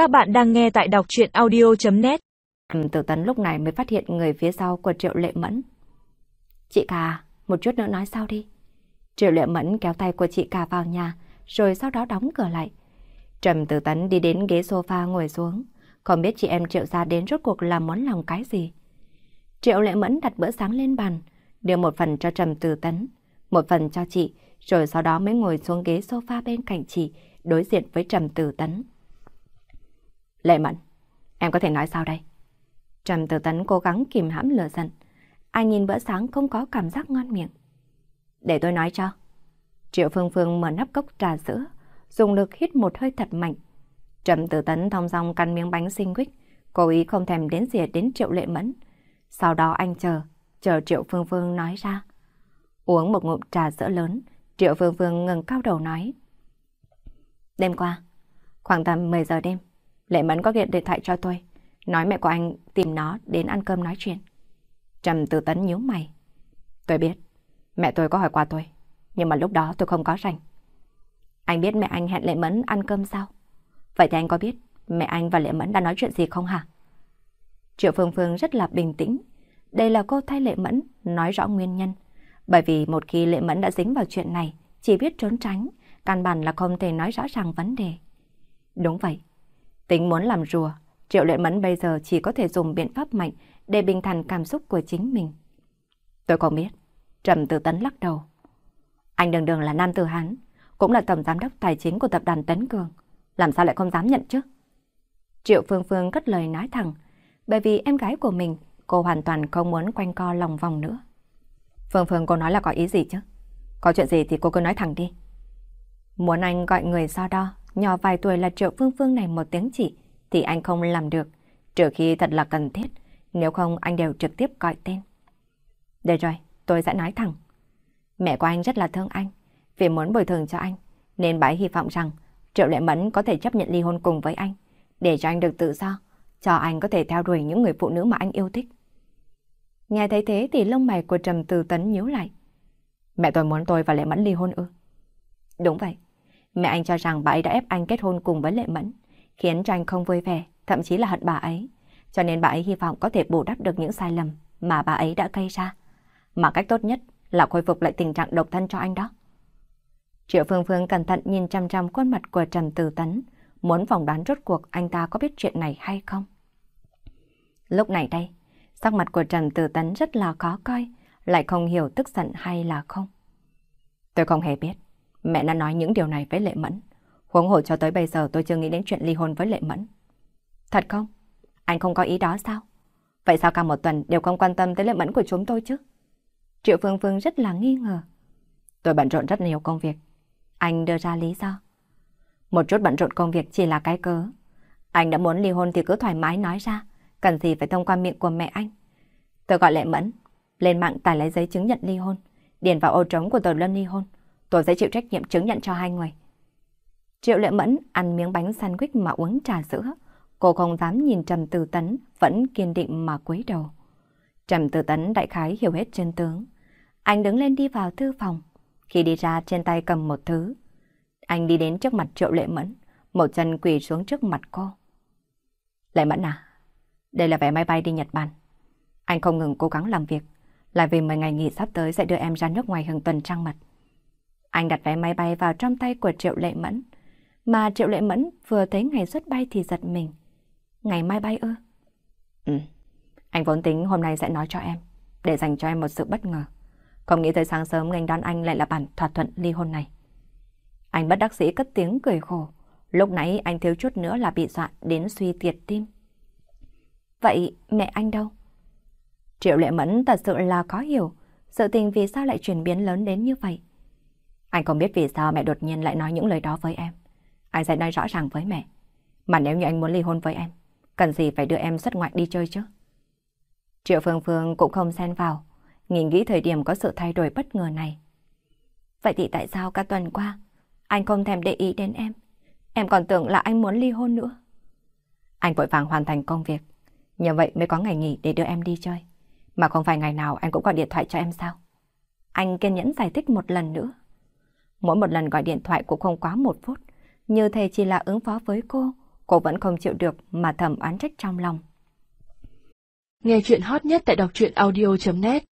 Các bạn đang nghe tại đọc chuyện audio.net Tử Tấn lúc này mới phát hiện người phía sau của Triệu Lệ Mẫn. Chị cả, một chút nữa nói sau đi. Triệu Lệ Mẫn kéo tay của chị cả vào nhà, rồi sau đó đóng cửa lại. Trầm Tử Tấn đi đến ghế sofa ngồi xuống, không biết chị em Triệu ra đến rốt cuộc là món lòng cái gì. Triệu Lệ Mẫn đặt bữa sáng lên bàn, đưa một phần cho Trầm Tử Tấn, một phần cho chị, rồi sau đó mới ngồi xuống ghế sofa bên cạnh chị, đối diện với Trầm Tử Tấn. Lệ Mẫn, em có thể nói sao đây? Trầm Tử Tấn cố gắng kìm hãm lửa giận. Ai nhìn bữa sáng không có cảm giác ngon miệng. Để tôi nói cho. Triệu Phương Phương mở nắp cốc trà sữa, dùng lực hít một hơi thật mạnh. Trầm Tử Tấn thong dong căn miếng bánh sinh quýt, cố ý không thèm đến dìa đến Triệu Lệ Mẫn. Sau đó anh chờ, chờ Triệu Phương Phương nói ra. Uống một ngụm trà sữa lớn, Triệu Phương Phương ngừng cao đầu nói. Đêm qua, khoảng tầm 10 giờ đêm, Lệ Mẫn có điện điện thoại cho tôi, nói mẹ của anh tìm nó đến ăn cơm nói chuyện. Trầm Tử Tấn nhíu mày. Tôi biết, mẹ tôi có hỏi qua tôi, nhưng mà lúc đó tôi không có rảnh. Anh biết mẹ anh hẹn Lệ Mẫn ăn cơm sao? Vậy thì anh có biết mẹ anh và Lệ Mẫn đã nói chuyện gì không hả? Triệu Phương Phương rất là bình tĩnh. Đây là cô thay Lệ Mẫn nói rõ nguyên nhân. Bởi vì một khi Lệ Mẫn đã dính vào chuyện này, chỉ biết trốn tránh, căn bản là không thể nói rõ ràng vấn đề. Đúng vậy. Tính muốn làm rùa, Triệu Lệ Mẫn bây giờ chỉ có thể dùng biện pháp mạnh để bình thản cảm xúc của chính mình. Tôi không biết. Trầm Tử Tấn lắc đầu. Anh đường đường là nam tử Hán, cũng là tổng giám đốc tài chính của tập đoàn Tấn Cường. Làm sao lại không dám nhận chứ? Triệu Phương Phương cất lời nói thẳng, bởi vì em gái của mình, cô hoàn toàn không muốn quanh co lòng vòng nữa. Phương Phương cô nói là có ý gì chứ? Có chuyện gì thì cô cứ nói thẳng đi. Muốn anh gọi người so đo, nhỏ vài tuổi là Triệu Phương Phương này một tiếng chỉ, thì anh không làm được, trừ khi thật là cần thiết, nếu không anh đều trực tiếp gọi tên. Được rồi, tôi sẽ nói thẳng. Mẹ của anh rất là thương anh, vì muốn bồi thường cho anh, nên bà hy vọng rằng Triệu Lệ Mẫn có thể chấp nhận ly hôn cùng với anh, để cho anh được tự do, cho anh có thể theo đuổi những người phụ nữ mà anh yêu thích. Nghe thấy thế thì lông mày của Trầm Từ Tấn nhíu lại. Mẹ tôi muốn tôi và Lệ Mẫn ly hôn ư? Đúng vậy. Mẹ anh cho rằng bà ấy đã ép anh kết hôn cùng với Lệ Mẫn, khiến cho anh không vui vẻ, thậm chí là hận bà ấy. Cho nên bà ấy hy vọng có thể bù đắp được những sai lầm mà bà ấy đã gây ra. Mà cách tốt nhất là khôi phục lại tình trạng độc thân cho anh đó. Triệu Phương Phương cẩn thận nhìn chăm chăm khuôn mặt của Trầm Từ Tấn, muốn phỏng đoán rốt cuộc anh ta có biết chuyện này hay không. Lúc này đây, sắc mặt của Trầm Từ Tấn rất là khó coi, lại không hiểu tức giận hay là không. Tôi không hề biết, mẹ đã nói những điều này với Lệ Mẫn. Huống hồ cho tới bây giờ tôi chưa nghĩ đến chuyện ly hôn với Lệ Mẫn. Thật không? Anh không có ý đó sao? Vậy sao cả một tuần đều không quan tâm tới Lệ Mẫn của chúng tôi chứ? Triệu Phương Phương rất là nghi ngờ. Tôi bận rộn rất nhiều công việc. Anh đưa ra lý do. Một chút bận rộn công việc chỉ là cái cớ. Anh đã muốn ly hôn thì cứ thoải mái nói ra. Cần gì phải thông qua miệng của mẹ anh. Tôi gọi Lệ Mẫn. Lên mạng tải lấy giấy chứng nhận ly hôn. Điền vào ô trống của tờ đơn ly hôn. Tôi sẽ chịu trách nhiệm chứng nhận cho hai người. Triệu Lệ Mẫn ăn miếng bánh sandwich mà uống trà sữa. Cô không dám nhìn Trầm Tử Tấn, vẫn kiên định mà cúi đầu. Trầm Tử Tấn đại khái hiểu hết chân tướng. Anh đứng lên đi vào thư phòng. Khi đi ra trên tay cầm một thứ. Anh đi đến trước mặt Triệu Lệ Mẫn, một chân quỳ xuống trước mặt cô. Lệ Mẫn à, đây là vé máy bay đi Nhật Bản. Anh không ngừng cố gắng làm việc, là vì 10 ngày nghỉ sắp tới sẽ đưa em ra nước ngoài hàng tuần trăng mật. Anh đặt vé máy bay vào trong tay của Triệu Lệ Mẫn, mà Triệu Lệ Mẫn vừa thấy ngày xuất bay thì giật mình. Ngày mai bay ư? Ừ, anh vốn tính hôm nay sẽ nói cho em, để dành cho em một sự bất ngờ. Không nghĩ tới sáng sớm ngành đón anh lại là bản thỏa thuận ly hôn này. Anh bất đắc sĩ cất tiếng cười khổ. Lúc nãy anh thiếu chút nữa là bị dọa đến suy tiệt tim. Vậy mẹ anh đâu? Triệu Lệ Mẫn thật sự là khó hiểu. Sự tình vì sao lại chuyển biến lớn đến như vậy? Anh không biết vì sao mẹ đột nhiên lại nói những lời đó với em. Anh sẽ nói rõ ràng với mẹ. Mà nếu như anh muốn ly hôn với em, cần gì phải đưa em xuất ngoại đi chơi chứ? Triệu Phương Phương cũng không xen vào, nhìn nghĩ thời điểm có sự thay đổi bất ngờ này. Vậy thì tại sao cả tuần qua, anh không thèm để ý đến em? Em còn tưởng là anh muốn ly hôn nữa. Anh vội vàng hoàn thành công việc, như vậy mới có ngày nghỉ để đưa em đi chơi. Mà không phải ngày nào anh cũng gọi điện thoại cho em sao? Anh kiên nhẫn giải thích một lần nữa. Mỗi một lần gọi điện thoại cũng không quá một phút, như thầy chỉ là ứng phó với cô, Cô vẫn không chịu được mà thầm oán trách trong lòng. Nghe chuyện hot nhất tại đọc truyện audio.net